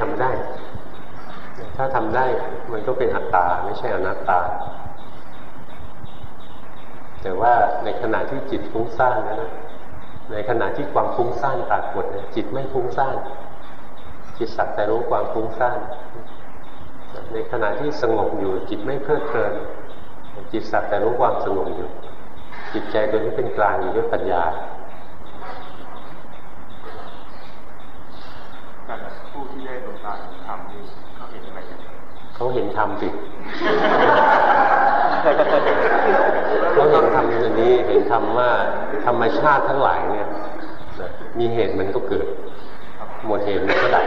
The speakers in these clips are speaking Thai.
ทำได้ ถ้าทำได้มันก็เป็นอัตตาไม่ใช่อนัตตา แต่ว่าในขณะที่จิตฟุ้งซ่านนะในขณะที่ความฟุ้งซ่านปรากฏจิตไม่ฟุ้งซ่านจิตสักแต่รู้ความฟุ้งซ่านในขณะที่สงบอยู่จิตไม่เพลิดเพลิน จิตสักแต่รู้ความสงบอยู่ จิตใจตัวนี้เป็นกลางอยู่ด้วยปัญญา ผู้ที่ได้ดวงตาธรรมนี่เขาเห็นอะไรกันเขาเห็นธรรมสิเขาเห็นธรรมอันนี้เห็นธรรมว่าธรรมชาติทั้งหลายเนี่ยมีเหตุมันก็เกิด หมดเหตุมันก็ดับ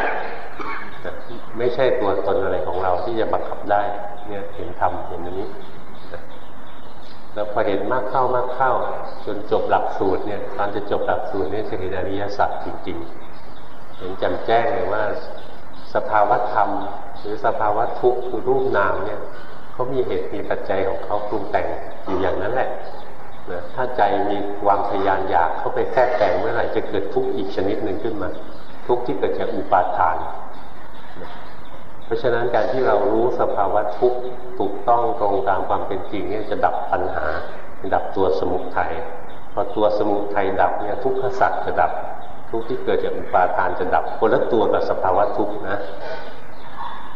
ไม่ใช่ตัวตนอะไรของเราที่จะบังคับได้ เนี่ยเห็นธรรมเห็นอันนี้แล้วพอเห็นมากเข้ามากเข้า จนจบหลักสูตรเนี่ยตอนจะจบหลักสูตรนี่จะเห็นอริยสัจจริง ๆ เห็นแจ่มแจ้งเลยว่า สภาวธรรม หรือสภาวะทุกข์คือรูปนามเนี่ยเขามีเหตุมีปัจจัยของเขาปรุงแต่งอยู่อย่างนั้นแหละนะถ้าใจมีความทยานอยากเข้าไปแทรกแต่งเมื่อไหร่จะเกิดทุกข์อีกชนิดหนึ่งขึ้นมา ทุกข์ที่เกิดจากอุปาทาน เพราะฉะนั้นการที่เรารู้สภาวะทุกข์ถูกต้องตรงตามความเป็นจริงเนี่ยจะดับปัญหา ดับตัวสมุทัยพอตัวสมุทัยดับเนี่ยทุกขสัตว์จะดับ ทุกที่เกิดจากอุปาทานจะดับคนละตัวกับสภาวะทุกข์นะ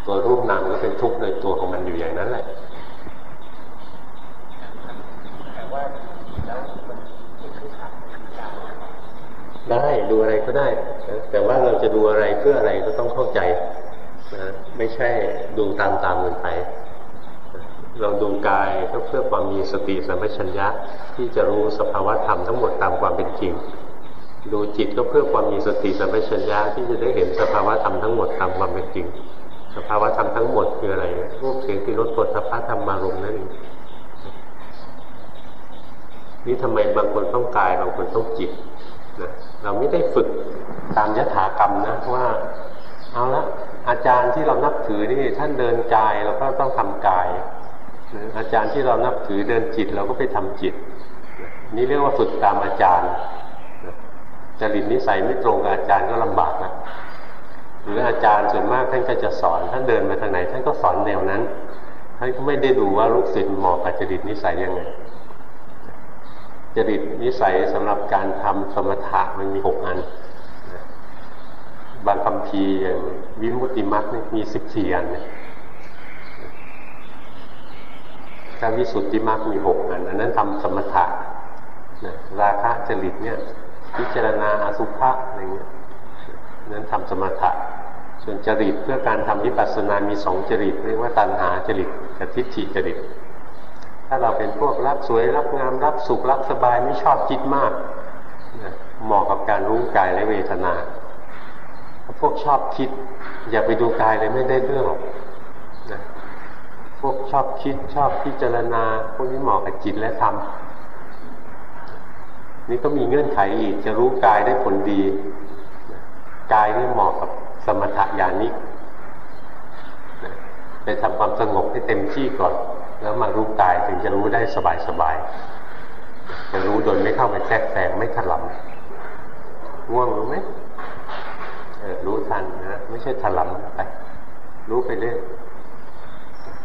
ตัวรูปนามก็เป็นทุกข์โดยตัวของมันอยู่อย่างนั้นแหละได้ดูอะไรก็ได้ แต่ว่าเราจะดูอะไรเพื่ออะไรก็ต้องเข้าใจนะไม่ใช่ดูตามตามกันไป เราดูกายก็เพื่อความมีสติสัมปชัญญะที่จะรู้สภาวะธรรมทั้งหมดตามความเป็นจริง ดูจิตก็เพื่อความมีสติสัมปชัญญะที่จะได้เห็นสภาวะธรรมทั้งหมดตามความเป็นจริง สภาวะธรรมทั้งหมดคืออะไรรูปเสียงที่รสปฐพะธรรมารมนั่นเองนี่ทำไมบางคนต้องกายบางคนต้องจิตนะเราไม่ได้ฝึกตามยถากรรมนะว่า เอาละอาจารย์ที่เรานับถือนี่ท่านเดินกายเราก็ต้องทำกายอาจารย์ที่เรานับถือเดินจิตเราก็ไปทำจิต นี่เรียกว่าฝึกตามอาจารย์ จริตนิสัยไม่ตรงกับอาจารย์ก็ลำบากนะหรืออาจารย์ส่วนมากท่านก็จะสอนท่านเดินมาทางไหน ท่านก็สอนแนวนั้นท่านก็ไม่ได้ดูว่าลูกศิษย์เหมาะกับจริตนิสัยยังไงจริตนิสัยสำหรับการทำสมถะมันมีหกอัน บางคำพีอย่างวิมุติมัคมีสิบสี่อันเนี่ยถ้าวิสุทธิมัคมีหกอัน อันนั้นทำสมถะนะราคะจริตเนี่ย พิจารณาอสุภะอะไรเงี้ยนั้นทำสมถะ ส่วนจริตเพื่อการทำวิปัสสนา มีสองจริตเรียกว่าตัณหาจริตกับทิฏฐิจริต ถ้าเราเป็นพวกรักสวยรักงามรักสุขรักสบายไม่ชอบคิดมากเหมาะกับการรู้กายและเวทนาพวกชอบคิด อย่าไปดูกายเลยไม่ได้เรื่องพวกชอบคิดชอบพิจารณาพวกนี้เหมาะกับจิตและธรรม นี่ก็มีเงื่อนไขอีกจะรู้กายได้ผลดี กายนี่เหมาะกับสมถะญาณิกไปทำความสงบให้เต็มที่ก่อน แล้วมารู้กายถึงจะรู้ได้สบายๆจะรู้โดยไม่เข้าไปแทรกแซงไม่ถลำง่วงรู้ไหมรู้ทันนะไม่ใช่ถลำไป รู้ไปเรื่อย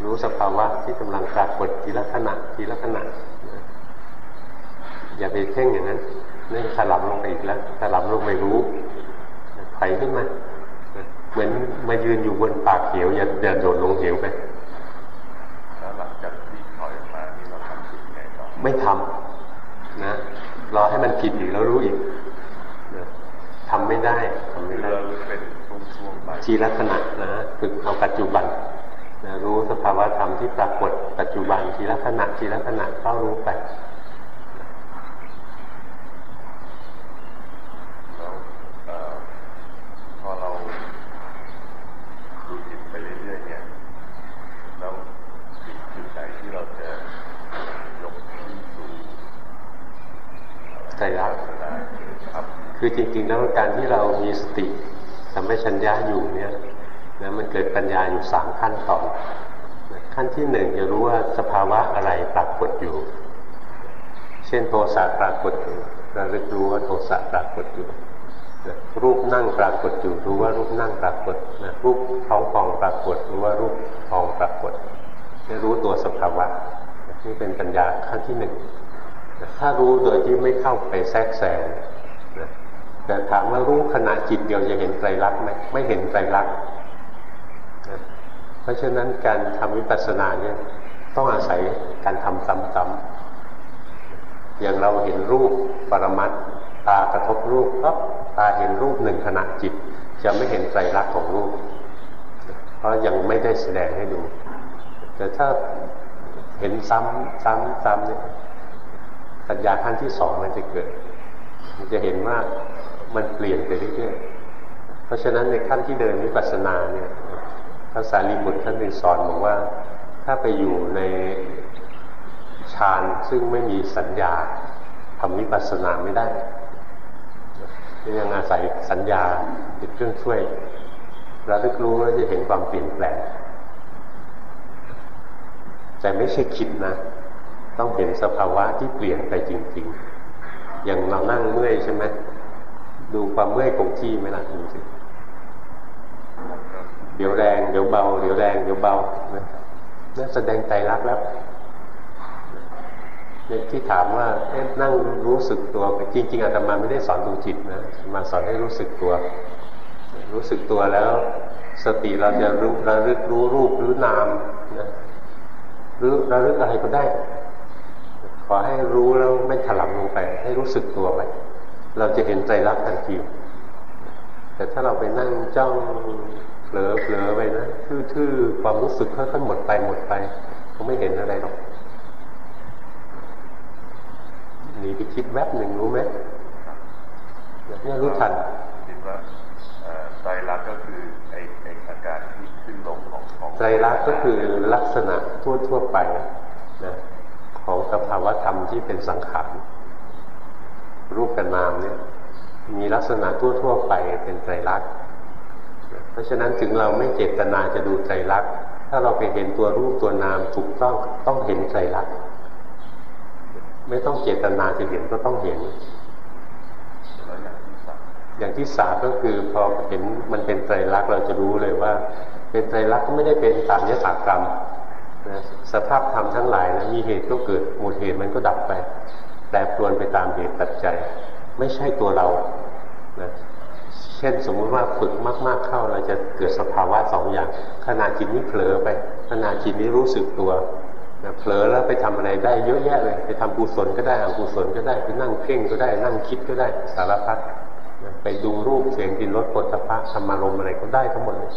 รู้สภาวะที่กำลังปรากฏทีละขณะทีละขณะ อย่าไปเพ่งอย่างนั้นนี่ถลำลงไปอีกแล้วถลำลงไปรู้ไถขึ้นมาเหมือนมายืนอยู่บนปากเหวอย่าเดินโดดลงเหวไปแล้วหลังจากที่ถอยมานี่เราทำผิดไงต่อไม่ทำนะรอให้มันผิดอีกแล้วรู้อีกทำไม่ได้ทำไม่ได้เป็นช่วงๆไปชีลักษณะนะฝึกเอาปัจจุบันนะรู้สภาวะธรรมที่ปรากฏปัจจุบันชีลักษณะชีลักษณะเข้ารู้ไปคือจริงๆแล้วการที่เรามีสติสั มปชัญญะอยู่เนี่ยนะมันเกิดปัญญาอยู่สามขั้นตอนขั้นที่หนึ่งจะรู้ว่าสภาวะอะไรปรากฏอยู่ เช่นโทสะปรากฏอยู่ระลึกรู้ว่าโทสะปรากฏอยู่รูปนั่งปรากฏอยู่รู้ว่ารูปนั่งปรากฏนะรูปท้องฟองปรากฏรู้ว่ารูปทองปรากฏได้รู้ตัวสภาวะนี่เป็นปัญญาขั้นที่หนึ่งถ้ารู้โดยที่ไม่เข้าไปแทรกแซง แต่ถามว่ารู้ขณะจิตเดียวจะเห็นไตรลักษณ์ไหมไม่เห็นไตรลักษณ์เพราะฉะนั้นการทำวิปัสสนาเนี่ยต้องอาศัยการทำซ้ำๆอย่างเราเห็นรูปปรมัตตากระทบรูปปั๊บตาเห็นรูปหนึ่งขณะจิต จะไม่เห็นไตรลักษณ์ของรูป เพราะยังไม่ได้แสดงให้ดู แต่ถ้าเห็นซ้ำซ้ำซ้ำเนี่ยปัญญาขั้นที่สองมันจะเกิด มันจะเห็นว่า มันเปลี่ยนไปเรื่อยๆ เพราะฉะนั้นในขั้นที่เดินวิปัสสนาเนี่ยพระสารีบุตรท่านหนึ่งสอนบอกว่า ถ้าไปอยู่ในฌานซึ่งไม่มีสัญญาทำวิปัสสนาไม่ได้ยังอาศัยสัญญาเป็นเครื่องช่วยเระลึกรู้แล้วจะเห็นความเปลี่ยนแปลงแต่ไม่ใช่คิดนะ ต้องเห็นสภาวะที่เปลี่ยนไปจริง ๆ อย่างเรานั่งเมื่อยใช่ไหม ดูความเมื่อยคงที่ไหมล่ะดูสิเดี๋ยวแรงเดี๋ยวเบาเดี๋ยวแรงเดี๋ยวเบานั่นแสดงใจรักแล้วเนี่ยที่ถามว่านั่งรู้สึกตัวจริง ๆอาตมาไม่ได้สอนดูจิตนะมาสอนให้รู้สึกตัว รู้สึกตัวแล้ว สติเราจะรู้ระลึกรู้รูปหรือนามนะหรือระลึกอะไรก็ได้ ขอให้รู้แล้วไม่ถลำลงไป ให้รู้สึกตัวไว้ เราจะเห็นใจรักทันทีแต่ถ้าเราไปนั่งจ้องเผลอเผลอไปนะทื่อๆความรู้สึกค่อยๆหมดไปหมดไปก็ไม่เห็นอะไรหรอกหนีไปคิดแวบหนึ่งรู้ไหมเนี่ยรู้ทันคิดว่าไตรลักษณ์ก็คือไอ้ไอ้อาการที่ขึ้นลงของของไตรลักษณ์ก็คือลักษณะทั่วทั่วไปนะของสภาวธรรมที่เป็นสังขาร รูปกับนามเนี่ยมีลักษณะทั่วทั่วไปเป็นไตรลักษณ์เพราะฉะนั้นถึงเราไม่เจตนาจะดูไตรลักษณ์ถ้าเราไปเห็นตัวรูปตัวนามถูกต้องต้องเห็นไตรลักษณ์ไม่ต้องเจตนาจะเห็นก็ต้องเห็น อย่างที่สามก็คือพอเห็นมันเป็นไตรลักษณ์เราจะรู้เลยว่า เป็นไตรลักษณ์ก็ไม่ได้เป็นตามยถากรรมนะสภาพธรรมทั้งหลายนะมีเหตุก็เกิดหมดเหตุมันก็ดับไป แปรปรวนไปตามเหตุปัจจัย ไม่ใช่ตัวเรานะเช่นสมมุติว่าฝึกมากๆเข้าเราจะเกิดสภาวะสองอย่างขณะจิตนี้เผลอไปขณะจิตนี้รู้สึกตัวเผลอแล้วไปทำอะไรได้เยอะแยะเลย ไปทำกุศลก็ได้อกุศลก็ได้ไปนั่งเพ่งก็ได้นั่งคิดก็ได้สารพัดไปดูรูปเสียงกินรสผลพะธรรมารมอะไรก็ได้ทั้งหมดเลย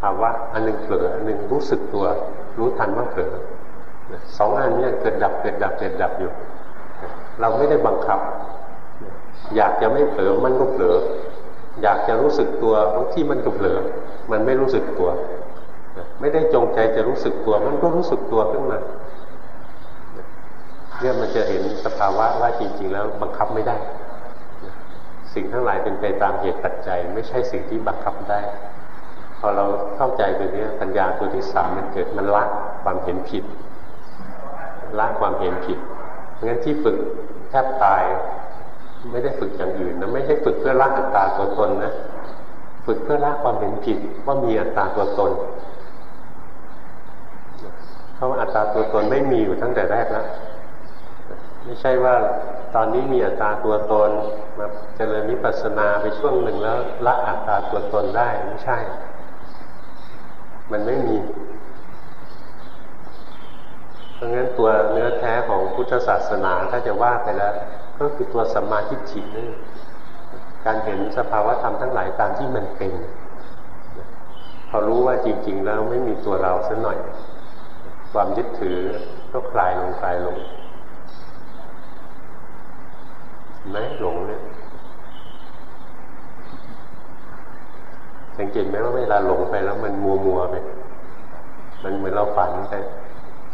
ภาวะอันหนึ่งเผลออันหนึ่งรู้สึกตัว รู้ทันว่าเผลอสองอันนี้เกิดดับเกิดดับเกิดดับอยู่ เราไม่ได้บังคับ อยากจะไม่เผลอมันก็เผลอ อยากจะรู้สึกตัวบางที่มันก็เผลอ มันไม่รู้สึกตัว ไม่ได้จงใจจะรู้สึกตัว มันก็รู้สึกตัวขึ้นมาเนี่ยมันจะเห็นสภาวะว่าจริง ๆ แล้วบังคับไม่ได้ สิ่งทั้งหลายเป็นไปตามเหตุปัจจัย ไม่ใช่สิ่งที่บังคับได้ พอเราเข้าใจตัวนี้ปัญญาตัวที่สามมันเกิดมันละความเห็นผิดละความเห็นผิด งั้นที่ฝึกแทบตาย ไม่ได้ฝึกอย่างอื่นนะไม่ใช่ฝึกเพื่อละอัตตาตัวตนนะฝึกเพื่อละความเห็นผิดว่ามีอัตตาตัวตนเพราะอัตตาตัวตนไม่มีอยู่ตั้งแต่แรกแล้วไม่ใช่ว่าตอนนี้มีอัตตาตัวตนมาเจริญมิปัสนาไปช่วงหนึ่งแล้วละอัตตาตัวตนได้ไม่ใช่ มันไม่มี ราะงั้นตัวเนื้อแท้ของพุทธศาสนาถ้าจะว่าไปแล้ว ก็คือตัวสัมมาทิฏฐินี่การเห็นสภาวะธรรมทั้งหลายตามที่มันเป็นพอรู้ว่าจริง ๆ แล้วไม่มีตัวเราสักหน่อย ความยึดถือก็คลายลงคลายลงไหมหลงเนี่ยสังเกตไหมว่าเวลาหลงไปแล้วมันมัวมัวไปมันเหมือนเราฝันไป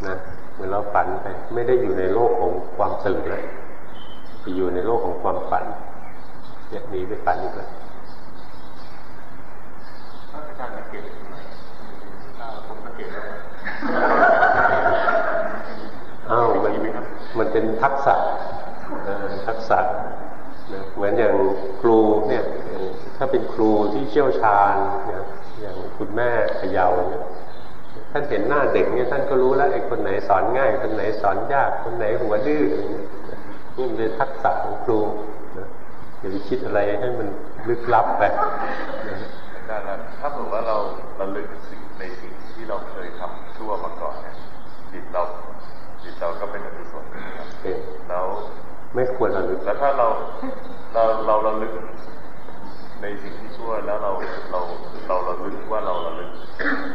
นะ เหมือนเราฝันไป ไม่ได้อยู่ในโลกของความตื่นเลยไปอยู่ในโลกของความฝันเนี่ยหนีไปฝันอีกแล้วอาจารย์สังเกตไหมผมสังเกตแล้วอ้าวมันมันเป็นทักษะทักษะเหมือนอย่างครูเนี่ย ถ้าเป็นครูที่เชี่ยวชาญอย่างคุณแม่ขยาวเนี่ย ท่านเห็นหน้าเด็กเนี่ยท่านก็รู้แล้วไอ้คนไหนสอนง่าย คนไหนสอนยาก คนไหนหัวดื้อนี่เป็นทักษะของครูอย่าไปคิดอะไรให้มันลึกลับไปได้แล้วถ้าบอกว่าเราเราลึกสิ่งในสิ่งที่เราเคยทำชั่วมาก่อนเนี่ยจิตเราจิตเราก็เป็นอกุศลนะครับแล้วไม่ควรระลึกแล้วถ้าเราเราเราระลึก ในสิ่งที่ชั่วแล้วเราเราเราระลึกว่าเราระลึก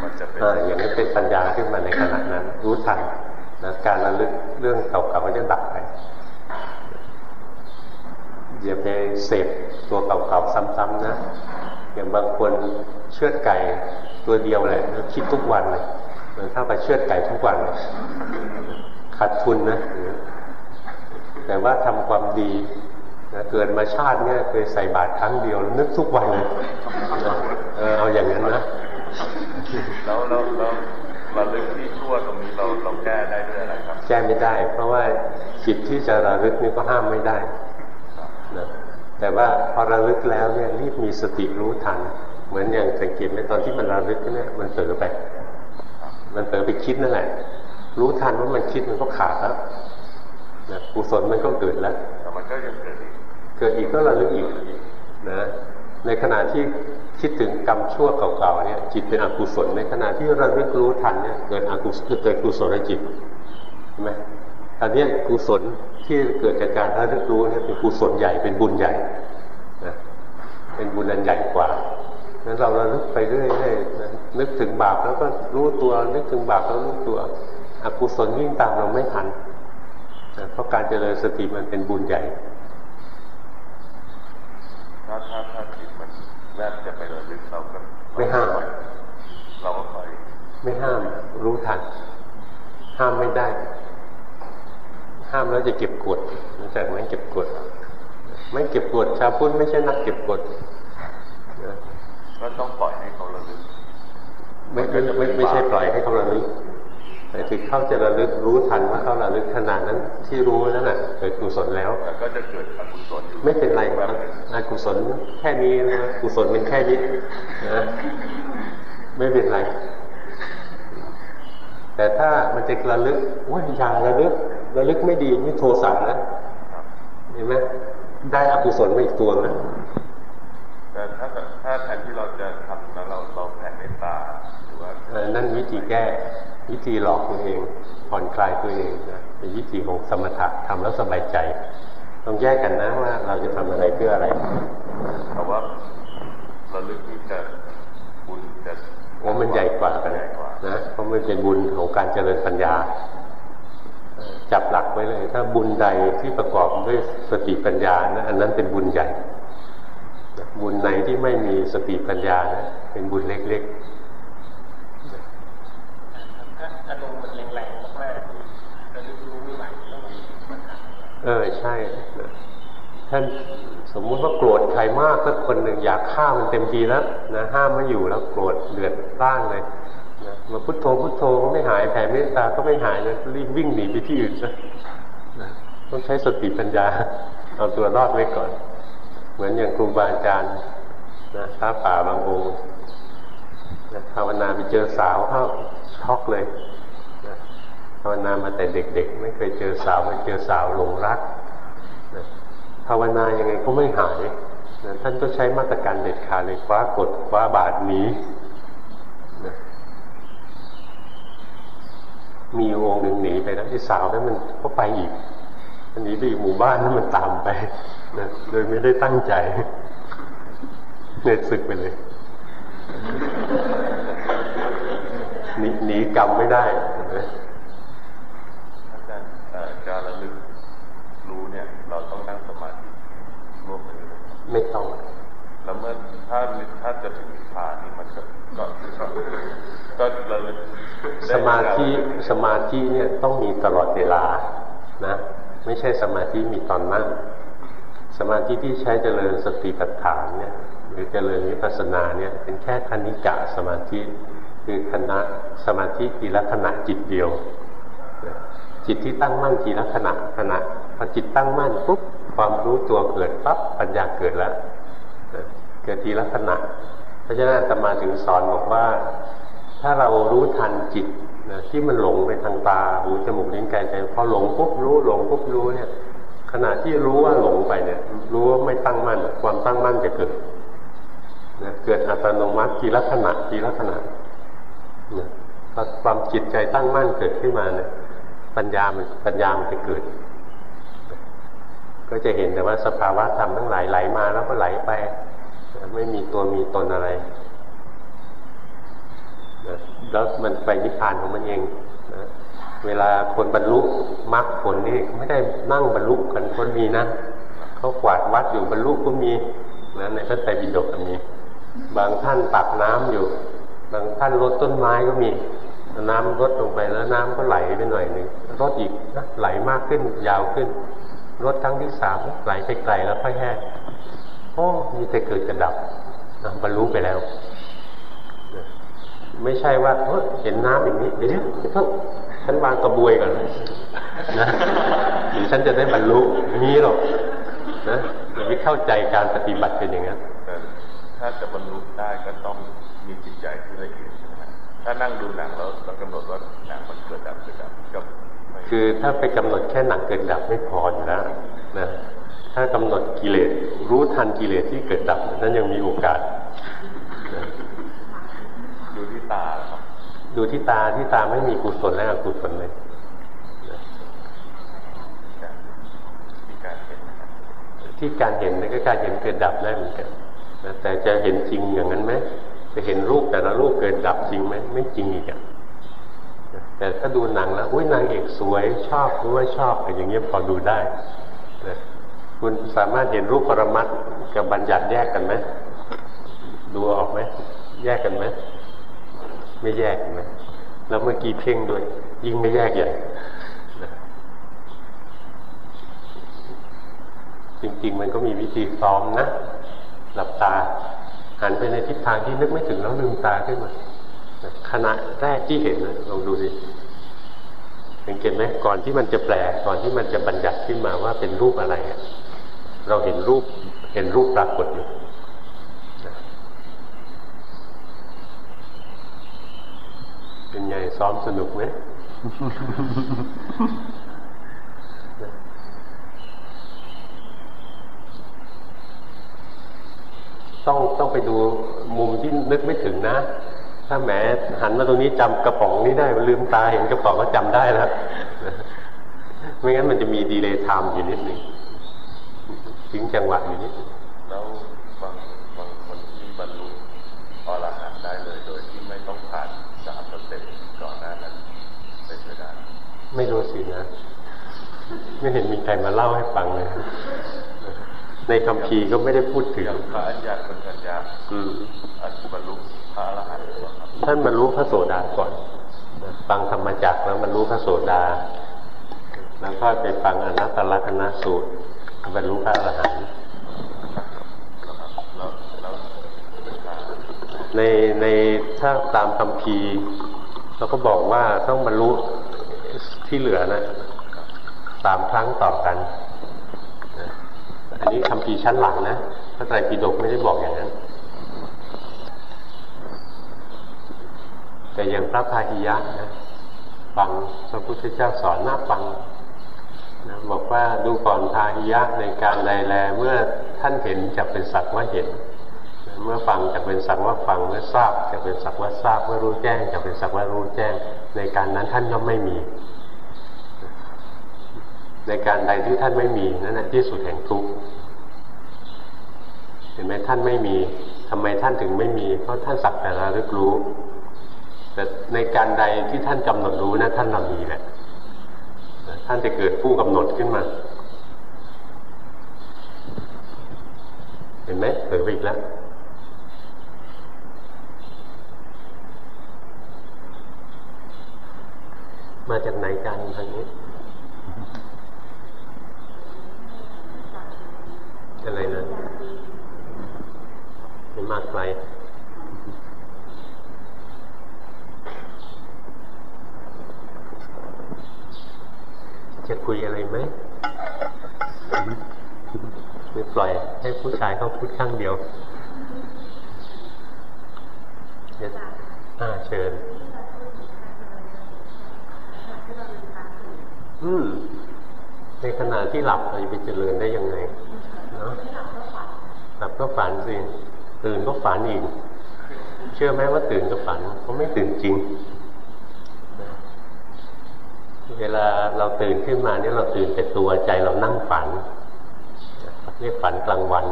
มันจะเป็นอย่างนี้เป็นปัญญาขึ้นมาในขณะนั้น รู้ทันนะการระลึกเรื่องเก่าๆก็จะดับไปอย่าไปเสพตัวเก่าๆซ้ำๆนะอย่างบางคนเชือดไก่ตัวเดียวเลยคิดทุกวันเลยเหมือนถ้าไปเชือดไก่ทุกวันขาดทุนนะแต่ว่าทำความดี นะเกิดมาชาติเนี่ยเคยใส่บาตรครั้งเดียว นึกทุกวันเลยเออเอาอย่างนั้นนะแล้วเราเราเราลึกที่ชั่วตรงนี้เราเราแก้ได้ด้วยอะไรครับ แก้ไม่ได้ เพราะว่าจิตที่จะระลึกนี่ก็ห้ามไม่ได้นะแต่ว่าพอระลึกแล้วเนี่ยรีบมีสติรู้ทัน เหมือนอย่างสังเกตไหมตอนที่มันระลึกเนี่ยมันเผลอไป มันเผลอไปคิดนั่นแหละ รู้ทันว่ามันคิดมันก็ขาดแล้วนะกุศลมันก็เกิดแล้วแต่มันก็ยังเกิดอีก เกิดอีกก็ระลึกอีกนะในขณะที่คิดถึงกรรมชั่วเก่าๆเนี่ยจิตเป็นอกุศลในขณะที่ระลึกรู้ทันเนี่ยเกิดอกุศลเกิดกุศลจิตใช่ไหมอันนี้กุศลที่เกิดจากการระลึกรู้เนี่ยเป็นกุศลใหญ่เป็นบุญใหญ่นะเป็นบุญอันใหญ่กว่านั้นเราระลึกไปเรื่อยๆนึกถึงบาปแล้วก็รู้ตัวนึกถึงบาปแล้วรู้ตัวอกุศลวิ่งตามเราไม่ทันเพราะการเจริญสติมันเป็นบุญใหญ่ ถ้าถ้าถ้าจิตมันแวบจะไประลึกเราก็ไม่ห้ามเราก็คอยไม่ห้ามรู้ทัน ห้ามไม่ได้ ห้ามแล้วจะเก็บกดรู้จักไหมเก็บกด ไม่เก็บกดชาวพุทธไม่ใช่นักเก็บกดก็ต้องปล่อยให้เขาระลึกไม่ไม่ไม่ใช่ปล่อยให้เขาระลึก แต่ถึงเขาจะระลึกรู้ทันว่าเขาระลึกขนาดนั้นที่รู้นั่นแหะเกิดกุศลแล้วแต่ก็จะเกิดอกุศลไม่เป็นไรครับอกุศลแค่นี้นะกุศลเป็นแค่นี้นะไม่เป็นไร แต่ถ้ามันจะระลึกว่าอย่าระลึกระลึกไม่ดีนี่โทสะนะเห็นไหมได้อกุศลมาอีกตัวนะแต่ถ้าถ้าแทนที่เราจะทำแล้วเราเราแผ่เมตตาหรือว่านั่นวิธีแก้ วิธีหลอกตัวเองผ่อนคลายตัวเองนะเป็นวิธีของสมถะทำแล้วสบายใจ ต้องแยกกันนะว่าเราจะทำอะไรเพื่ออะไรแต่ว่าระลึกที่จะบุญจะโอ้มันใหญ่กว่ากันนะเพราะมันเป็นบุญของการเจริญปัญญา จับหลักไว้เลย ถ้าบุญใดที่ประกอบด้วยสติปัญญานะอันนั้นเป็นบุญใหญ่ บุญไหนที่ไม่มีสติปัญญานะเป็นบุญเล็กๆอารมณ์มัน แรงๆมากๆระรู้ไม่ไหวแล้วมันเออใช่ท่านสมมุติว่าโกรธใครมากสักคนหนึ่งอยากฆ่ามันเต็มทีแล้วนะห้ามไม่อยู่แล้วโกรธเดือดร้างเลยนะมาพุทโธพุทโธก็ไม่หายแผ่เมตตาก็ไม่หายนะรีบวิ่งหนีไปที่อื่นซะนะต้องใช้สติปัญญาเอาตัวรอดไว้ก่อน เหมือนอย่างครูบาอาจารย์นะพระป่าบางองค์ภาวนาไปเจอสาวเข้าช็อกเลย ภาวนามาแต่เด็กๆ ไม่เคยเจอสาวไม่เจอสาวหลงรักภาวนายังไงก็ไม่หายท่านก็ใช้มาตรการเด็ดขาดเลยคว้ากดคว้าบาดหนีมีองค์หนึ่งหนีไปแล้วไอ้สาวนั้นมันก็ไปอีกอันนี้ไปหมู่บ้านนั้นมันตามไปนะโดยไม่ได้ตั้งใจเน็ตสึกไปเลยหนีหนีกรรมไม่ได้ การระลึกรู้เนี่ย เราต้องนั่งสมาธิร่วมไปเลยไม่ต้องแล้วเมื่อถ้าถ้าจะถึงนิพพานนี่มันก็ก็ก็ระลึกสมาธิสมาธิเนี่ยต้องมีตลอดเวลานะ ไม่ใช่สมาธิมีตอนนั่งสมาธิที่ใช้เจริญสติปัฏฐานเนี่ยหรือเจริญวิปัสสนาเนี่ยเป็นแค่คณิกะสมาธิคือคณะสมาธิทีละขณะจิตเดียว จิตที่ตั้งมั่นทีละขณะขณะพอจิตตั้งมั่นปุ๊บความรู้ตัวเกิดปั๊บปัญญาเกิดแล้วเกิดทีละขณะเพราะฉะนั้นตมาถึงสอนบอกว่า ถ้าเรารู้ทันจิตนะที่มันหลงไปทางตาหูจมูกลิ้นกายใจพอหลงปุ๊บรู้หลงปุ๊บรู้เนี่ย ขณะที่รู้ว่าหลงไปเนี่ย รู้ว่าไม่ตั้งมั่น ความตั้งมั่นจะเกิดนะเกิดอัตโนมัติทีละขณะทีละขณะนะพอความจิตใจตั้งมั่นเกิดขึ้นมาเนี่ย ปัญญามันปัญญามันจะเกิด ก็จะเห็นแต่ว่าสภาวะธรรมทั้งหลายไหลมาแล้วก็ไหลไป ไม่มีตัวมีตนอะไรนะแล้วมันไปนิพพานของมันเองนะเวลาคนบรรลุมรรคผลนี่ไม่ได้นั่งบรรลุกันคนมีนะเขากวาดวัดอยู่บรรลุก็มีนะในพระไตรปิฎกก็มี บางท่านปักน้ำอยู่ บางท่านลดต้นไม้ก็มี น้ำลดลงไปแล้วน้ำก็ไหลไปหน่อยหนึ่งลดอีกนะไหลมากขึ้นยาวขึ้นลดครั้งที่สามไหลไปไกลแล้วค่อยแห้งโอ้มีแต่เกิดกระดับบรรลุไปแล้ว ไม่ใช่ว่าเห็นน้ำอย่างนี้เดี๋ยวเดี๋ยวฉันวางกระบวยก่อนนะหรือฉันจะได้บรรลุมีหรอกนะอย่าไปเข้าใจการปฏิบัติเป็นอย่างนั้นถ้าจะบรรลุได้ก็ต้องมีจิตใจที่ละเอียด ถ้านั่งดูหนังแล้วเรากำหนดว่าหนังมันเกิดดับเกิดดับก็คือถ้าไปกำหนดแค่หนังเกิดดับไม่พออยู่แล้วนะถ้ากำหนดกิเลสรู้ทันกิเลสที่เกิดดับนั้นยังมีโอกาส ดูที่ตาครับ ดูที่ตาที่ตาไม่มีกุศลและอกุศลเลยที่การเห็นนี่ก็การเห็นเกิดดับได้เหมือนกันนะแต่จะเห็นจริงอย่างนั้นไหม จะเห็นรูปแต่ละรูปเกิดดับจริงไหมไม่จริงอีกอะแต่ถ้าดูหนังแล้วอุ้ยนางเอกสวยชอบรู้ว่าชอบอะไรอย่างเงี้ยพอดูได้นะคุณสามารถเห็นรูปปรมัตกับบัญญัติแยกกันไหมดูออกไหมแยกกันไหมไม่แยกไหมแล้วเมื่อกี้เพ่งด้วย ยิ่งไม่แยกใหญ่จริงๆมันก็มีวิธีซ้อมนะ หลับตา หันไปในทิศทางที่นึกไม่ถึงแล้วลืมตาขึ้นมาขณะแรกที่เห็นลองดูสิสังเกตไหมก่อนที่มันจะแปลก่อนที่มันจะบัญญัติขึ้นมาว่าเป็นรูปอะไร เราเห็นรูปเห็นรูปปรากฏอยู่เป็นไงซ้อมสนุกไหม ต้องต้องไปดูมุมที่นึกไม่ถึงนะ ถ้าแหมหันมาตรงนี้จำกระป๋องนี้ได้มันลืมตาเห็นกระป๋องก็จำได้แล้วไม่งั้นมันจะมี delay time อยู่นิดหนึ่งทิ้งจังหวะอยู่นิดแล้วบางบางคนที่บรรลุอรหันต์ได้เลยโดยที่ไม่ต้องผ่านสาม step ก่อนหน้านั้นเป็นไปได้ไม่รู้สินะ ไม่เห็นมีใครมาเล่าให้ฟังเลย ในคัมภีร์ก็ไม่ได้พูดถึงพระอัญญาณปัญญาอืมอันบรรลุพระอรหันต์ท่านบรรลุพระโสดาก่อนฟังธรรมจักแล้วบรรลุพระโสดา แล้วก็ไปฟังอนัตตลกนสูตรบรรลุพระอรหันต์ในในถ้าตามคำพีเราก็บอกว่าต้องบรรลุที่เหลือนะสามครั้งต่อกัน อันนี้คำพีชั้นหลังนะพระไตรปิฎกไม่ได้บอกอย่างนั้น แต่อย่างพระพาหิยะนะฟังพระพุทธเจ้าสอนหน้าฟังนะบอกว่าดูก่อนพาหิยะในการใดแลเมื่อท่านเห็นจะเป็นสักว่าเห็นเมื่อฟังจะเป็นสักว่าฟังเมื่อทราบจะเป็นสักว่าทราบเมื่อรู้แจ้งจะเป็นสักว่ารู้แจ้ง ในการนั้นท่านย่อมไม่มี ในการใดที่ท่านไม่มีนั่นแหละที่สุดแห่งทุกข์ ห็นไหมท่านไม่มีทำไมท่านถึงไม่มี เพราะท่านสักแต่ระลึกรู้ แต่ในการใดที่ท่านกำหนดรู้นะท่านเรามีแหละท่านจะเกิดผู้กำหนดขึ้นมา เห็นไหมเผยไปอีกแล้วมาจากไหนกันทางนี้อะไรนะ ไม่มากไกลจะคุยอะไรไหมไม่ปล่อยให้ผู้ชายเขาพูดข้างเดียวอ่าเชิญ อืม ในขณะที่หลับเราจะไปเจริญได้ยังไง เนาะหลับก็ฝันสิ ตื่นก็ฝันอีก เชื่อไหมว่าตื่นก็ฝันเขาไม่ตื่นจริง เวลาเราตื่นขึ้นมาเนี่ยเราตื่นแต่ตัวใจเรานั่งฝันเรียกฝันกลางวัน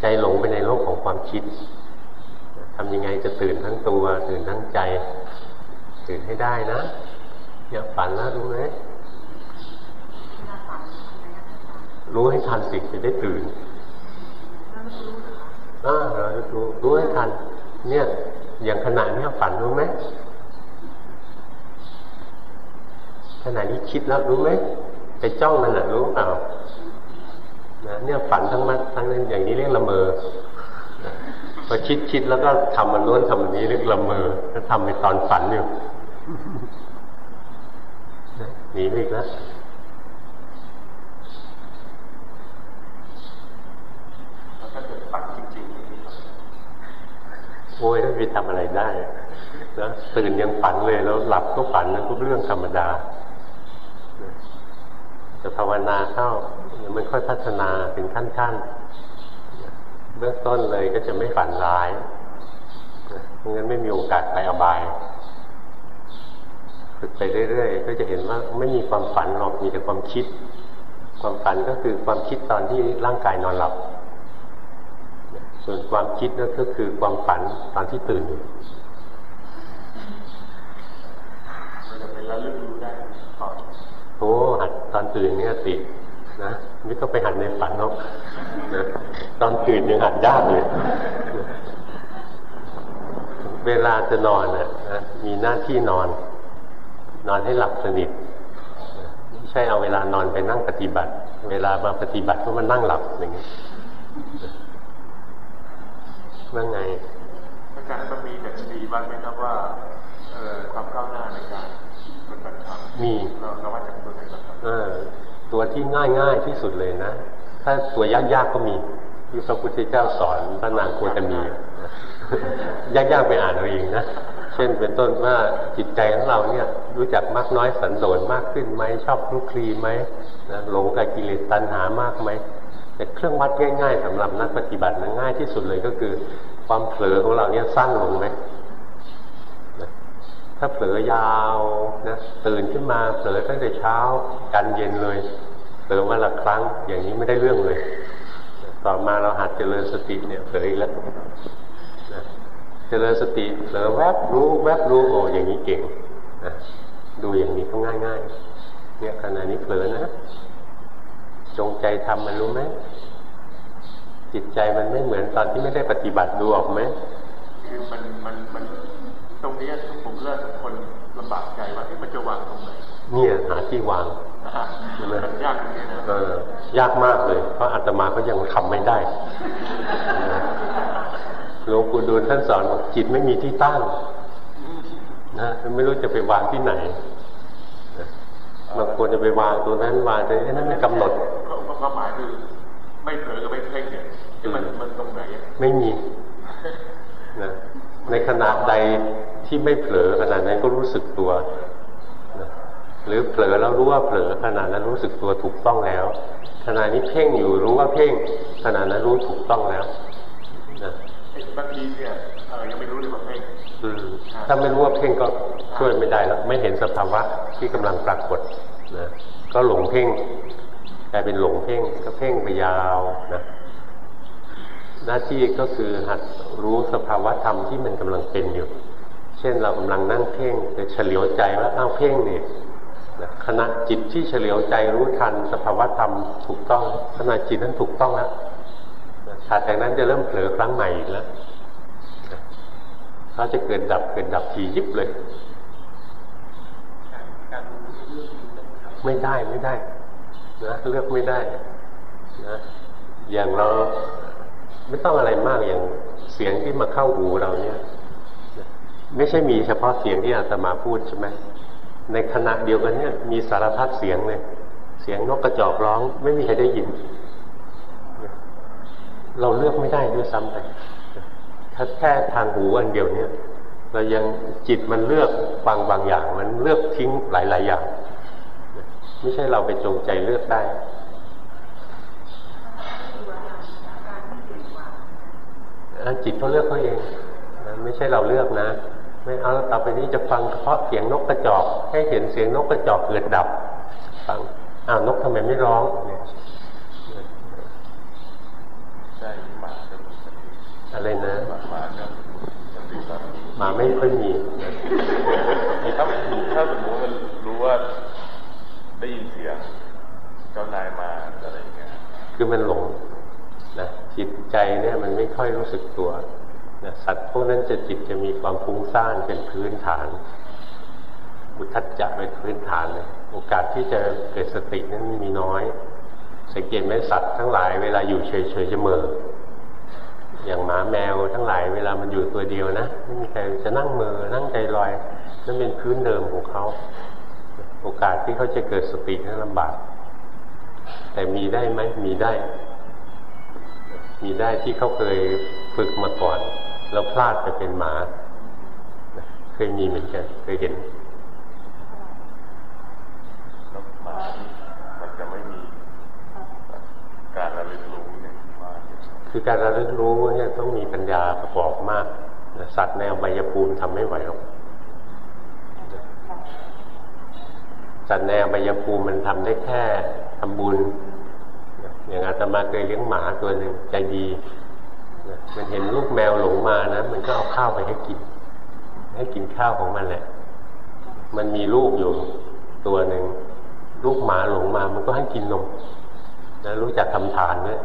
ใจหลงไปในโลกของความคิดทำยังไงจะตื่นทั้งตัว ตื่นทั้งใจ ตื่นให้ได้นะ อย่าฝันนะรู้ไหมรู้ให้ทันสิจะได้ตื่น เรารู้รู้ให้ทัน เนี่ย อย่างขณะนี้ฝันรู้ไหมขณะนี้คิดแล้วรู้ไหมไปจ้องมันนะรู้เปล่านะเนี่ยฝันทั้งมันทั้งนั้นอย่างนี้เรียกละเมอพอคิดคิดแล้วก็ทำมันล้วนทำมันนี้เรียกละเมอก็ทำในตอนฝันอยู่หนีไปอีกแล้ว ถ้าเกิดฝันจริงๆโอ้ยไม่ไปทำอะไรได้นะตื่นยังฝันเลยแล้วหลับก็ฝันนะทุกเรื่องธรรมดาจะภาวนาเข้ามันค่อยพัฒนาเป็นขั้นๆเบื้องต้นเลยก็จะไม่ฝันร้ายเพราะงั้นไม่มีโอกาสไปอบายฝึกไปเรื่อยๆก็จะเห็นว่าไม่มีความฝันหรอกมีแต่ความคิด ความฝันก็คือความคิดตอนที่ร่างกายนอนหลับ ส่วนความคิดนั่นก็คือความฝันตอนที่ตื่นอยู่มันจะเป็นระลึกรู้ได้ก่อนโอ้หัดตอนตื่นเนี่ยตินะไม่ต้องไปหัดในฝันหรอกนะตอนตื่นยังหัดยากเลยเวลาจะนอนนะมีหน้าที่นอน นอนให้หลับสนิทไม่ใช่เอาเวลานอนไปนั่งปฏิบัติ เวลามาปฏิบัติก็มานั่งหลับอย่างนี้ เมื่อไงอาจารย์มันมีดัชนีบ้างไหมครับว่าความก้าวหน้าในการปฏิบัติธรรมมีเราว่าจากตัวไหนบ้างครับตัวที่ง่ายง่ายที่สุดเลยนะ ถ้าตัวยากยากก็มีที่พระพุทธเจ้าสอนพระนางโคตมียากยากไปอ่านเอาเองนะเช่นเป็นต้นว่าจิตใจของเราเนี่ยรู้จักมากน้อยสันโดษมากขึ้นไหมชอบคลุกคลีไหมหลงกับกิเลสตัณหามากไหม แต่เครื่องวัดง่ายๆสำหรับนักปฏิบัตินะง่ายที่สุดเลยก็คือ ความเผลอของเราเนี่ยสั้นลงไหมถ้าเผลอยาวนะตื่นขึ้นมาเผลอตั้งแต่เช้ากันเย็นเลยเผลอมาละครั้ง อย่างนี้ไม่ได้เรื่องเลย ต่อมาเราหัดเจริญสติเนี่ยเผลออีกแล้วเจริญสติเผลอแวบรู้แวบรู้โอ้อย่างนี้เก่งนะดูอย่างนี้ก็ง่ายๆเนี่ยขณะนี้เผลอนะ จงใจทำมันรู้ไหมจิตใจมันไม่เหมือนตอนที่ไม่ได้ปฏิบัติดูออกไหมคือมันมันมันตรงนี้ผมเลิกคนลำบากใจว่าที่มันจะวางตรงไหนเนี่ยหาที่วางมันยากตรงนี้นะเออยากมากเลย เพราะอาตมาก็ยังทำไม่ได้หลวงปู่ดูลท่านสอนบอกจิตไม่มีที่ตั้งนะไม่รู้จะไปวางที่ไหน บางคนจะไปวางตัวนั้นวางแต่นั้นไม่กำหนดความหมายคือไม่เผลอกับไม่เพ่งเนี่ยมันมันตรงไหนไม่มีนะในขณะใดที่ไม่เผลอขณะนั้นก็รู้สึกตัวนะหรือเผลอแล้วรู้ว่าเผลอขณะนั้นรู้สึกตัวถูกต้องแล้วขณะนี้เพ่งอยู่รู้ว่าเพ่งขณะนั้นรู้ถูกต้องแล้วนะ บางทีเนี่ยยังไม่รู้เลยว่าเพ่งถ้าไม่รู้ว่าเพ่งก็ช่วยไม่ได้แล้วไม่เห็นสภาวะที่กำลังปรากฏนะก็หลงเพ่งกลายเป็นหลงเพ่งก็เพ่งไปยาวนะหน้าที่ก็คือหัดรู้สภาวะธรรมที่มันกำลังเป็นอยู่ เช่นเรากำลังนั่งเพ่งจะเฉลียวใจว่าอ้าวเพ่งเนี่ยขณะจิตที่เฉลียวใจรู้ทันสภาวะธรรมถูกต้องขณะจิตนั้นถูกต้องแล้ว ถัดจากนั้นจะเริ่มเผลอครั้งใหม่อีกแล้วเขาจะเกิดดับเกิดดับทียิบเลย ไม่ได้ไม่ได้นะเลือกไม่ได้นะอย่างเราไม่ต้องอะไรมากอย่างเสียงที่มาเข้าหูเราเนี่ย ไม่ใช่มีเฉพาะเสียงที่อาตมาพูดใช่ไหมในขณะเดียวกันเนี่ยมีสารพัดเสียงเลยเสียงนกกระจอกร้อง ไม่มีใครได้ยิน เราเลือกไม่ได้ด้วยซ้ำไปถ้าแค่ทางหูอันเดียวเนี่ย เรายังจิตมันเลือกบางบางอย่าง มันเลือกทิ้งหลาย ๆ อย่าง ไม่ใช่เราไปจงใจเลือกได้จิตเขาเลือกเขาเองไม่ใช่เราเลือกนะ ไม่เอาต่อไปนี้จะฟังเฉพาะเสียงนกกระจอก ให้เห็นเสียงนกกระจอกเกิดดับ ฟังอ้าวนกทำไมไม่ร้อง เนี่ยใช่หมาจะมีสติอะไรนะหมาก็สติหมาไม่ค่อยมีถ้าถ้าสมมติมันรู้ว่าได้ยินเสียงเจ้านายมาอะไรเงี้ยคือมันหลงนะจิตใจเนี่ยมันไม่ค่อยรู้สึกตัวนะสัตว์พวกนั้นจะจิตจะมีความฟุ้งซ่านเป็นพื้นฐานบุทัจจะเป็นพื้นฐานเลยโอกาสที่จะเกิดสตินั้นมีน้อย สังเกตไหมสัตว์ทั้งหลายเวลาอยู่เฉยๆจะเมื่ออย่างหมาแมวทั้งหลายเวลามันอยู่ตัวเดียวนะไม่มีใครจะนั่งเมือนั่งใจลอยนั่นเป็นพื้นเดิมของเขา โอกาสที่เขาจะเกิดสตินั้นลำบาก แต่มีได้ไหมมีได้ มีได้ที่เขาเคยฝึกมาก่อนแล้วพลาดไปเป็นหมาเคยมีเหมือนกันเคยเห็นมามันจะไม่มี การระลึกรู้เนี่ยมาคือการระลึกรู้เนี่ยต้องมีปัญญาประกอบมากสัตว์แนวใบยภูมิทำไม่ไหวหรอกสัตว์แนวใบยภูมิมันทำได้แค่ทำบุญ อย่างอาตมาเคยเลี้ยงหมาตัวหนึ่งใจดีมันเห็นลูกแมวหลงมานะมันก็เอาข้าวไปให้กิน ให้กินข้าวของมันแหละ มันมีลูกอยู่ตัวหนึ่งลูกหมาหลงมา มันก็ให้กินนม นะรู้จักทำทานเนี่ย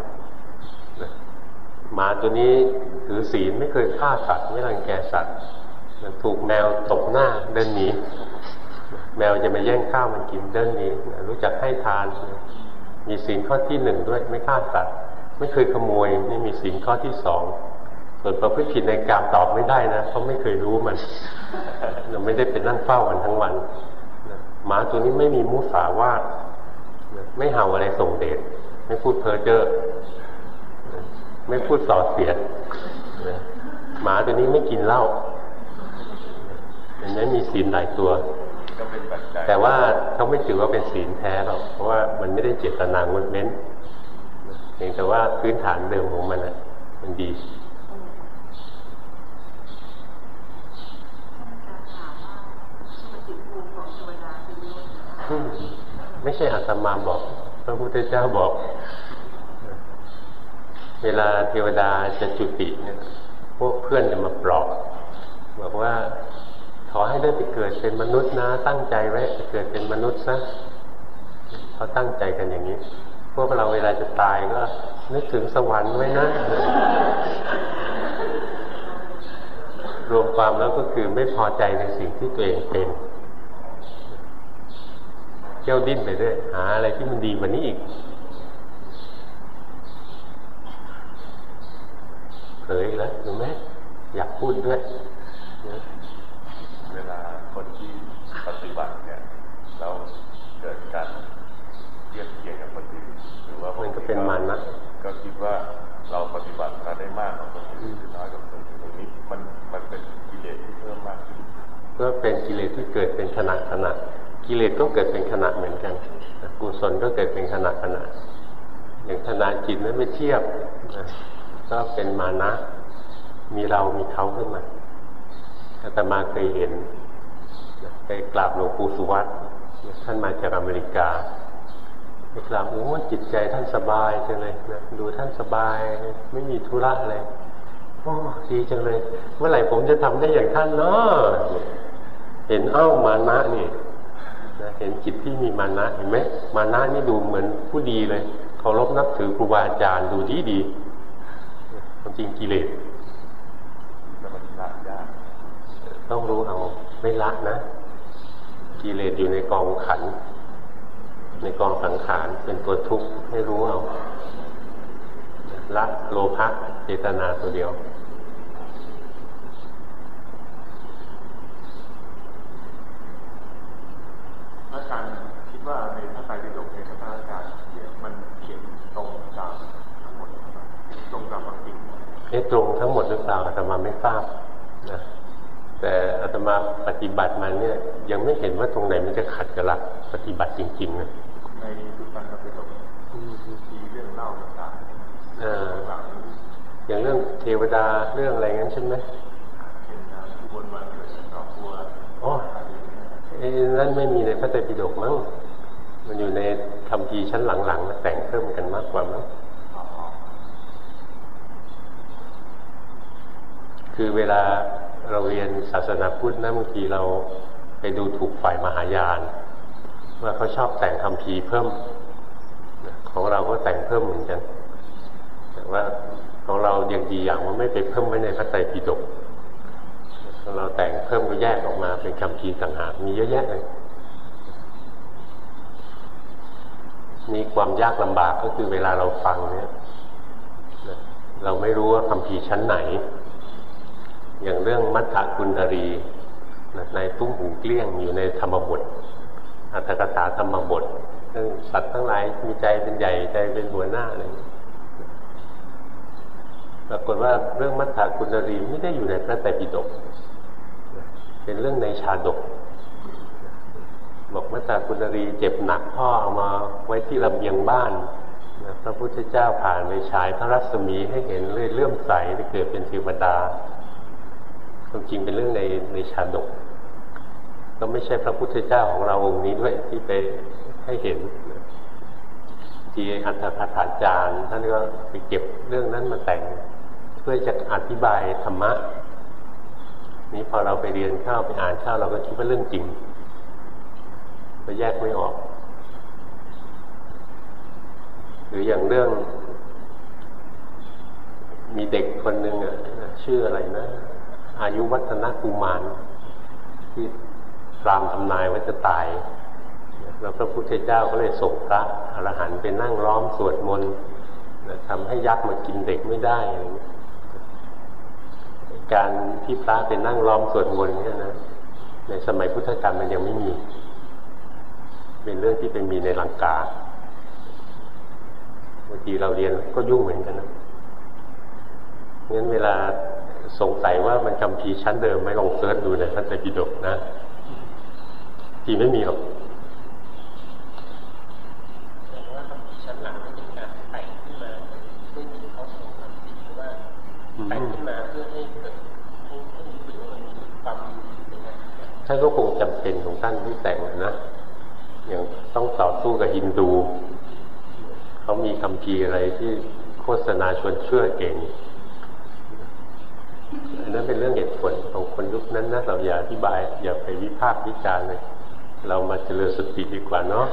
หมาตัวนี้ถือศีลไม่เคยฆ่าสัตว์ไม่รังแกสัตว์ถูกแมวตบหน้าเดินหนีแมวจะมาแย่งข้าวมันกินเดินหนีรู้จักให้ทาน มีศีลข้อที่หนึ่งด้วยไม่ฆ่าสัตว์ ไม่เคยขโมยนี่มีศีลข้อที่สองส่วนประพฤติผิดในกามตอบไม่ได้นะเพราะไม่เคยรู้มันเราไม่ได้เป็นนั่งเฝ้ามันทั้งวันหมาตัวนี้ไม่มีมุสาวาทไม่เห่าอะไรส่งเดช ไม่พูดเพ้อเจ้อไม่พูดส่อเสียดหมาตัวนี้ไม่กินเหล้าอันนี้มีศีลหลายตัว แต่ว่าเขาไม่ถือว่าเป็นศีลแท้หรอก เพราะว่ามันไม่ได้เจตนางดเม้นเพียงแต่ว่าพื้นฐานเดิมของมันมันดีไม่ใช่อาตมาบอกพ ระพุทธเจ้าบอก เวลาเทวดาจะจุติเนี่ยพวกเพื่อนจะมาปลอบบอกว่าขอให้ได้ไปเกิดเป็นมนุษย์นะ ตั้งใจไว้ไปเกิดเป็นมนุษย์ซะเขาตั้งใจกันอย่างนี้ พวกเราเวลาจะตายก็นึกถึงสวรรค์ไว้นะ รวมความแล้วก็คือไม่พอใจในสิ่งที่ตัวเองเป็น ที่ยวดิ้นไปด้วยหาอะไรที่มันดีกว่านี้อีกเผยแล้วถูกไหมอยากพูดด้วย เวลาคนที่ปฏิบัติเนี่ยเราเกิดการเทียบเทียงกับคนอื่นหรือว่ามันก็เป็นมันนะก็คิดว่าเราปฏิบัติมาได้มากกว่าคนอื่นหรือน้อยกว่าคนอื่นตรงนี้ มันมันเป็นกิเลสที่เพิ่มมากขึ้นก็เป็นกิเลสที่เกิดเป็นขณะขณะ กิเลสก็เกิดเป็นขณะเหมือนกันกุศลก็เกิดเป็นขณะขณะอย่างขณะจิตนั้นไม่เทียบก็เป็นมานะมีเรามีเขาขึ้นมาอาตมาเคยเห็นไปกราบหลวงปู่สุวัตท่านมาจากอเมริกาไปกราบโอ้จิตใจท่านสบายจังเลยนะดูท่านสบาย ไม่มีธุระอะไรโอ้ดีจังเลย เมื่อไหร่ผมจะทำได้อย่างท่านเนาะเห็นเอ้ามานะนี่ เห็นจิตที่มีมานะเห็นไหมมานะนี่ดูเหมือนผู้ดีเลยเคารพนับถือครูบาอาจารย์ดูดีดีความจริงกิเลสต้องรู้เอาไม่ละนะ กิเลสอยู่ในกองขัน ในกองสังขารเป็นตัวทุกข์ให้รู้เอาละโลภะเจตนาตัวเดียว พระอาจารย์คิดว่าในพระไตรปิฎกในพระอาจารย์มันเขียนตรงตามทั้งหมดตรงตามความจริงเอ๊ะตรงทั้งหมดหรือเปล่าอาตมาไม่ทราบนะแต่อาตมาปฏิบัติมาเนี่ย ยังไม่เห็นว่าตรงไหนมันจะขัดกับหลักปฏิบัติจริงๆนะในทุกการปฏิบัติมีเรื่องเล่าต่างๆอย่างเรื่องเทวดาเรื่องอะไรงั้นใช่ไหมบนวันเกิดดอกบัวอ๋อ นั่นไม่มีในพระไตรปิฎกมั้งมันอยู่ในคำพีชั้นหลังๆแต่งเพิ่มกันมากกว่ามั้งคือเวลาเราเรียนศาสนาพุทธนะบางทีเราไปดูถูกฝ่ายมหายาน ว่าเขาชอบแต่งคำพีเพิ่ม ของเราก็แต่งเพิ่มเหมือนกันแต่ว่าของเราอย่างดีอย่างว่าไม่ไปเพิ่มไว้ในพระไตรปิฎก เราแต่งเพิ่มก็แยกออกมาเป็นคำพีต่างหากมีเยอะแยะเลยมีความยากลำบากก็คือเวลาเราฟังเนี่ยเราไม่รู้ว่าคำพีชั้นไหน อย่างเรื่องมัทธกุณรีในตุ้มหูเกลี้ยงอยู่ในธรรมบทอัตถกถาธรรมบทเรื่องสัตว์ทั้งหลายมีใจเป็นใหญ่ใจเป็นหัวหน้าอะไรปรากฏว่าเรื่องมัทธกุณรีไม่ได้อยู่ในพระไตรปิฎก เป็นเรื่องในชาดก บอกมัตตาคุณรีเจ็บหนักพ่อเอามาไว้ที่ระเบียงบ้านนะพระพุทธเจ้าผ่านไปฉายพระรัศมีให้เห็นเลยเลื่อมใสจะเกิดเป็นเทวดาความจริงเป็นเรื่องในในชาดก ก็ไม่ใช่พระพุทธเจ้าของเราองค์นี้ด้วยที่ไปให้เห็นทีอัตถคถาจารย์ท่านก็ไปเก็บเรื่องนั้นมาแต่ง เพื่อจะอธิบายธรรมะ นี้พอเราไปเรียนข้าวไปอ่านข้าวเราก็คิดว่าเรื่องจริงก็แยกไม่ออก หรืออย่างเรื่อง มีเด็กคนหนึ่งอะชื่ออะไรนะ อายุวัฒนกุมารที่พรามทำนายว่าจะตาย แล้วพระพุทธเจ้าก็เลยส่งพระอรหันต์ไปนั่งล้อมสวดมนต์ทำให้ยักษ์มากินเด็กไม่ได้ การที่พระไปนั่งล้อมสวดมนต์เนี่ยนะในสมัยพุทธกาลมันยังไม่มี เป็นเรื่องที่เป็นมีในลังกาบางทีเราเรียนก็ยุ่งเหมือนกันนะงั้นเวลาสงสัยว่ามันคำพีชั้นเดิมไม่ลองเซิร์ชดูในพระไตรปิฎกนะทีไม่มีหรอกแต่งขึ้นมาเพื่อให้เกิดให้ให้รู้สึกว่ามันมีความ ท่านก็คงจำเป็นของท่านที่แต่งนะอย่างต้องต่อสู้กับฮินดู เขามีคำพีอะไรที่โฆษณาชวนเชื่อเก่งอันนั้นเป็นเรื่องเหตุผลของคนยุคนั้นนะเราอย่าอธิบาย อย่าไปวิพากษ์วิจารณ์เลย เรามาเจริญสติดีกว่าเนาะ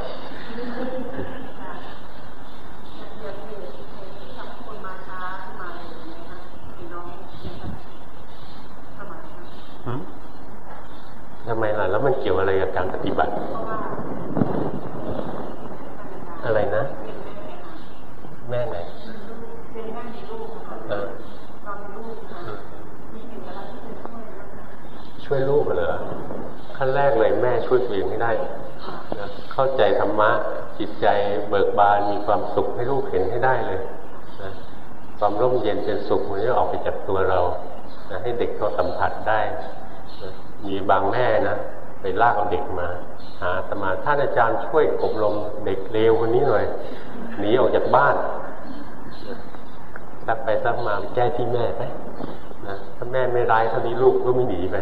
ทำไมล่ะ แล้วมัน เกี่ยวอะไรกับการปฏิบัติ อะไรนะ แม่ไหนช่วยลูกเหรอขั้นแรกเลยแม่ช่วยตัวเองไม่ได้เข้าใจธรรมะ จิตใจเบิกบานมีความสุขให้ลูกเห็นให้ได้เลยนะความร่มเย็นเป็นสุขมันจะออกไปจากตัวเรานะให้เด็กเขาสัมผัสได้นะมีบางแม่นะ ไปลากเอาเด็กมา หาสมาท่านอาจารย์ช่วยอบรมเด็กเลวคนนี้หน่อยหนีออกจากบ้านซักไปซักมาแก้ที่แม่ไปนะถ้าแม่ไม่ร้ายเท่านี้ลูกก็ไม่หนีไป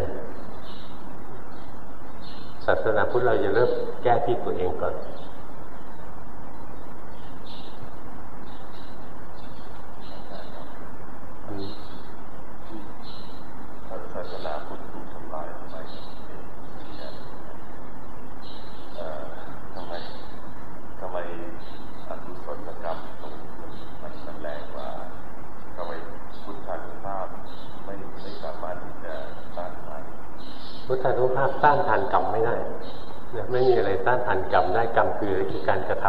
ศาสนาพุทธเราจะเริ่มแก้ที่ตัวเองก่อนศาสนาพุทธานุภาพต้านทานกรรมไม่ได้นะไม่มีอะไรต้านทานกรรมได้กรรมคือคือการกระท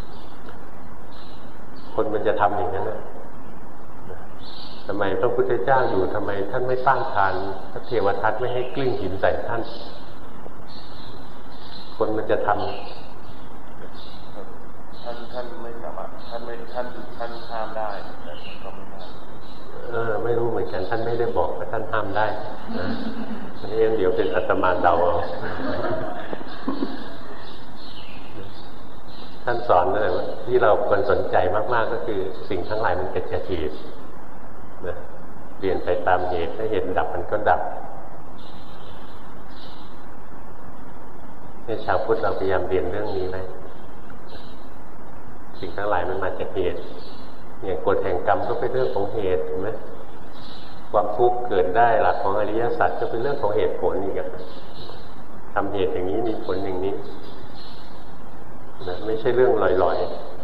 ำคนมันจะทำอย่างนั้นนะทำไมพระพุทธเจ้าอยู่ทำไม ท่านไม่ต้านทานพระเทวทัตไม่ให้กลิ้งหินใส่ท่าน คนมันจะทำท่านท่านไม่สามารถท่านไม่ท่านท่านห้ามได้แต่ก็ไม่ได้ ไม่รู้เหมือนกันท่านไม่ได้บอกว่าท่านห้ามได้นะนี่เดี๋ยวเป็นอัตมาเดาเอาท่านสอนเลยว่าที่เราควรสนใจมาก ๆ ก็คือสิ่งทั้งหลายมันเกิดจากเหตุนะเปลี่ยนไปตามเหตุถ้าเหตุดับมันก็ดับเนี่ยชาวพุทธเราพยายามเรียนเรื่องนี้ไหมสิ่งทั้งหลายมันมาจากเหตุ เนี่ยกฎแห่งกรรมก็เป็นเรื่องของเหตุถูกไหมความทุกข์เกิดได้หลักของอริยสัจก็เป็นเรื่องของเหตุผลอีกอะทำเหตุอย่างนี้มีผลอย่างนี้นะไม่ใช่เรื่องลอยๆ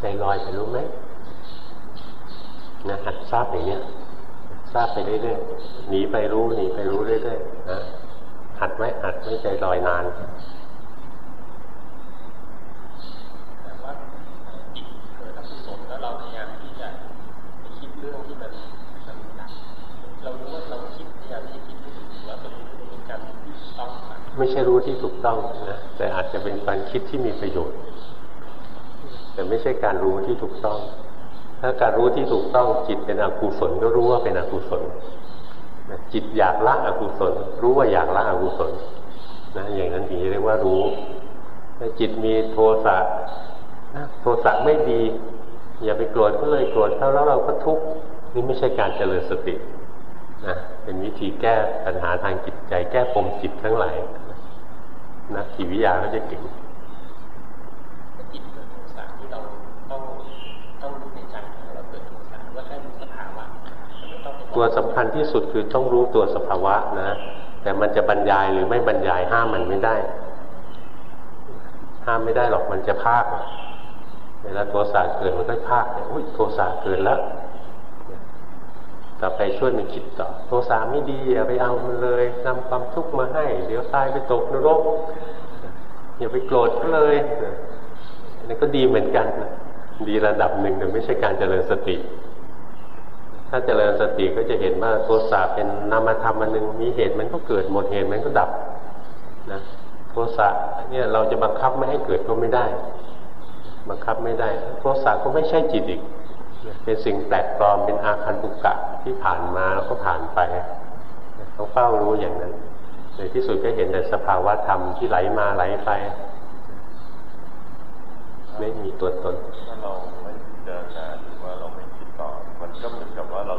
ใจลอยไปรู้ไหมนะหัดทราบอย่างเนี้ยทราบไปเรื่อยๆหนีไปรู้หนีไปรู้เรื่อยๆนะหัดไว้หัดไม่ใจลอยนานไม่ใช่รู้ที่ถูก ต้องนะแต่อาจจะเป็นการคิดที่มีประโยชน์ แต่ไม่ใช่การรู้ที่ถูกต้อง ถ้าการรู้ที่ถูกต้องจิตเป็นอกุศลก็รู้ว่าเป็นอกุศลจิตอยากละอกุศล รู้ว่าอยากละอกุศลนะอย่างนั้นถึงเรียกว่ารู้ถ้าจิตมีโทสะโทสะไม่ดี อย่าไปโกรธก็เลยโกรธเขาแล้วเราก็ทุกข์นี่ไม่ใช่การเจริญสตินะเป็นวิธีแก้ปัญหาทางจิตใจแก้ปมจิตทั้งหลาย นักจิตวิทยาก็จะเก่งจิตเกิดโทสะที่เราต้องต้องรู้ในใจเราเกิดโทสะว่าแค่รู้สภาวะตัวสำคัญที่สุดคือต้องรู้ตัวสภาวะนะ แต่มันจะบรรยายหรือไม่บรรยายห้ามมันไม่ได้ ห้ามไม่ได้หรอกมันจะภาคเวลาโทสะเกิดมันก็ภาคเนี่ยอุ้ยโทสะเกิดแล้ว ต่อไปช่วยมันคิดต่อโทสะไม่ดีอย่าไปเอามันเลยนำความทุกข์มาให้ เดี๋ยวตายไปตกนรกอย่าไปโกรธก็เลยนี่ก็ดีเหมือนกันดีระดับหนึ่งแต่ไม่ใช่การเจริญสติ ถ้าเจริญสติก็จะเห็นว่าโทสะเป็นนามธรรมอันหนึ่งมีเหตุมันก็เกิดหมดเหตุมันก็ดับนะโทสะเนี่ยเราจะบังคับไม่ให้เกิดก็ไม่ได้ บังคับไม่ได้โทสะก็ไม่ใช่จิตอีก เป็นสิ่งแปลกปลอมเป็นอาคันตุกะที่ผ่านมาแล้วก็ผ่านไปต้องเฝ้ารู้อย่างนั้นในที่สุดก็เห็นแต่สภาวะธรรมที่ไหลมาไหลไปไม่มีตัวตนถ้าเราไม่เดินนาหรือว่าเราไม่คิดต่อมันก็เหมือนกับว่าเรา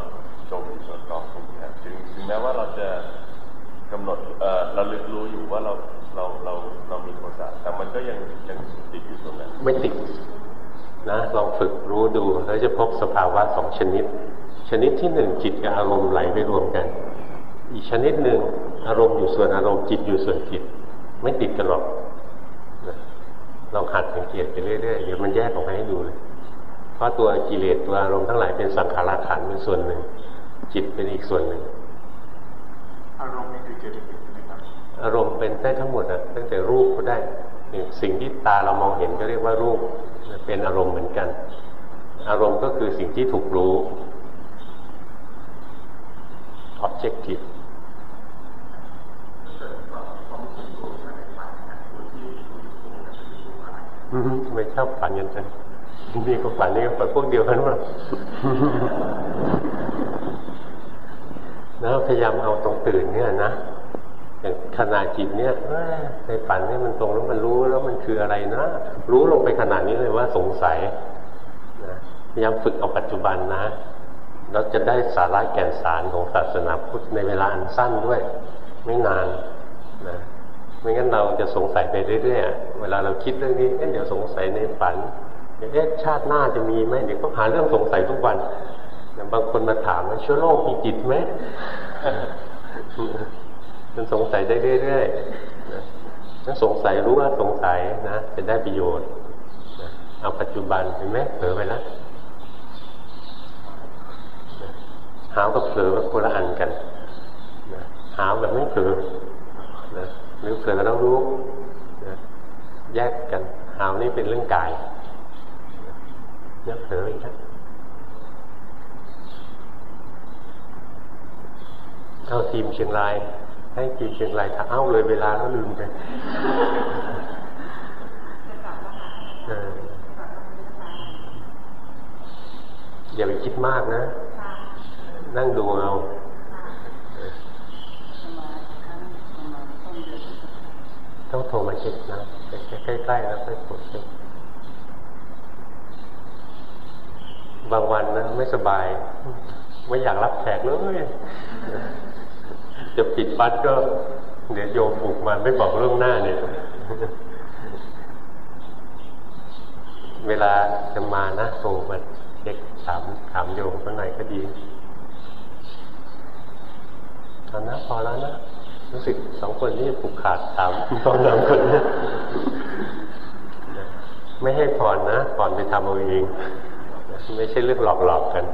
จมอยู่กับกองทุกข์นะถึงถึงแม้ว่าเราจะกำหนดเออเราลึกรู้อยู่ว่าเราเราเราเรามีโทสะแต่มันก็ยังยังติดอยู่ตรงนั้นไม่ติด นะลองฝึกรู้ดูแล้วจะพบสภาวะสองชนิด ชนิดที่หนึ่งจิตกับอารมณ์ไหลไปรวมกัน อีกชนิดหนึ่งอารมณ์อยู่ส่วนอารมณ์จิตอยู่ส่วนจิต ไม่ติดกันหรอกนะลองหัดสังเกตไปเรื่อยๆเดี๋ยวมันแยกออกมาให้ดูเลยเพราะตัวกิเลสตัวอารมณ์ทั้งหลายเป็นสังขารขันเป็นส่วนหนึ่ง จิตเป็นอีกส่วนหนึ่ง อารมณ์นี่คือเจตสิกไหมครับอารมณ์เป็นได้ทั้งหมดอะตั้งแต่รูปก็ได้ สิ่งที่ตาเรามองเห็นก็เรียกว่ารูปเป็นอารมณ์เหมือนกัน อารมณ์ก็คือสิ่งที่ถูกรู้ objective ทำไมชอบฝันกันจังนี่ก็ฝันนี่ก็ฝันพวกเดียวกันว่าแล้วพยายามเอาตรงตื่นเนี่ยนะ อย่างขนาดจิตเนี่ยในฝันเนี่ยมันตรงแล้วมันรู้แล้วมันคืออะไรนะรู้ลงไปขนาดนี้เลยว่าสงสัยนะพยายามฝึกเอาปัจจุบันนะ เราจะได้สาระแก่นสารของศาสนาพุทธในเวลาอันสั้นด้วย ไม่นานนะไม่งั้นเราจะสงสัยไปเรื่อยๆเวลาเราคิดเรื่องนี้เดี๋ยวสงสัยในฝันเดี๋ยวชาติหน้าจะมีไหมเดี๋ยวก็หาเรื่องสงสัยทุกวันอย่างบางคนมาถามว่าเชื้อโรคมีจิตไหม มันสงสัยได้เรื่อยๆถ้าสงสัยรู้ว่าสงสัยนะจะได้ประโยชน์เอาปัจจุบันเห็นไหมเผลอไปแล้วหาวกับเผลอคนละอันกันหาวแบบไม่เผลอนะหรือเผลอแล้วรู้นะแยกกันหาวนี่เป็นเรื่องกายเนี่ยเผลออีกแล้วเอาทีมเชียงราย ให้กินเชียงรายถ้าเอ้าเลยเวลาก็ลืมไปอย่าไปคิดมากนะ นั่งดูเอาต้องโทรมาเช็คนะใกล้ๆแล้วค่อยกดเช็คบางวันนะไม่สบาย ไม่อยากรับแขกเลย จะปิดบัตรก็ เดี๋ยวโยมบุกมาไม่บอกเรื่องหน้าเนี่ย เวลาจะมานะโทรมาเช็คถามถามโยมข้างในก็ดีตอนนะพอแล้วนะรู้สึกสองคนนี้ผูกขาดถามต้องนำคนนี้ไม่ให้พรนะพรไปทำเอาเอง ไม่ใช่เรื่องหลอกๆกัน